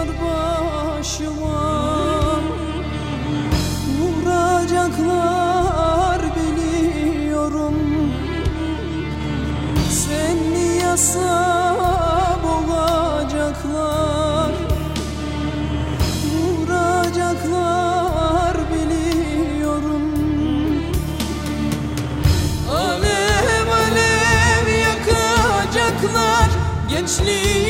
var başıma. Vuracaklar biliyorum. Seni yasam olacaklar Vuracaklar biliyorum. Alev alev yakacaklar. Gençliği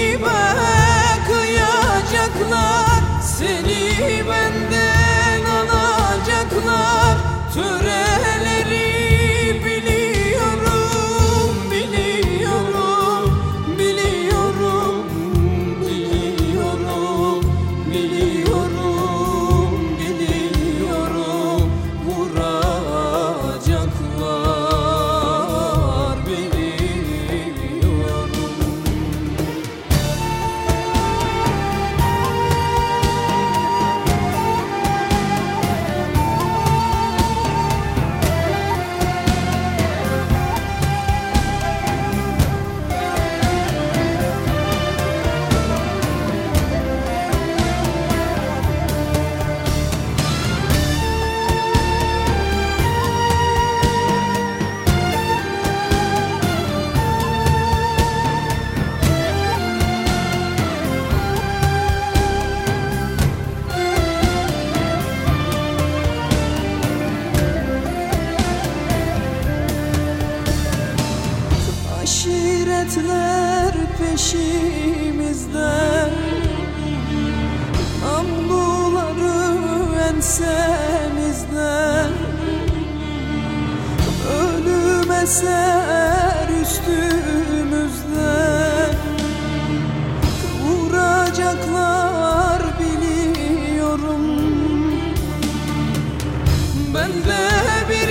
lanetler peşimizde Namluları ensemizde Ölüm eser üstümüzde Vuracaklar biliyorum. Ben de bir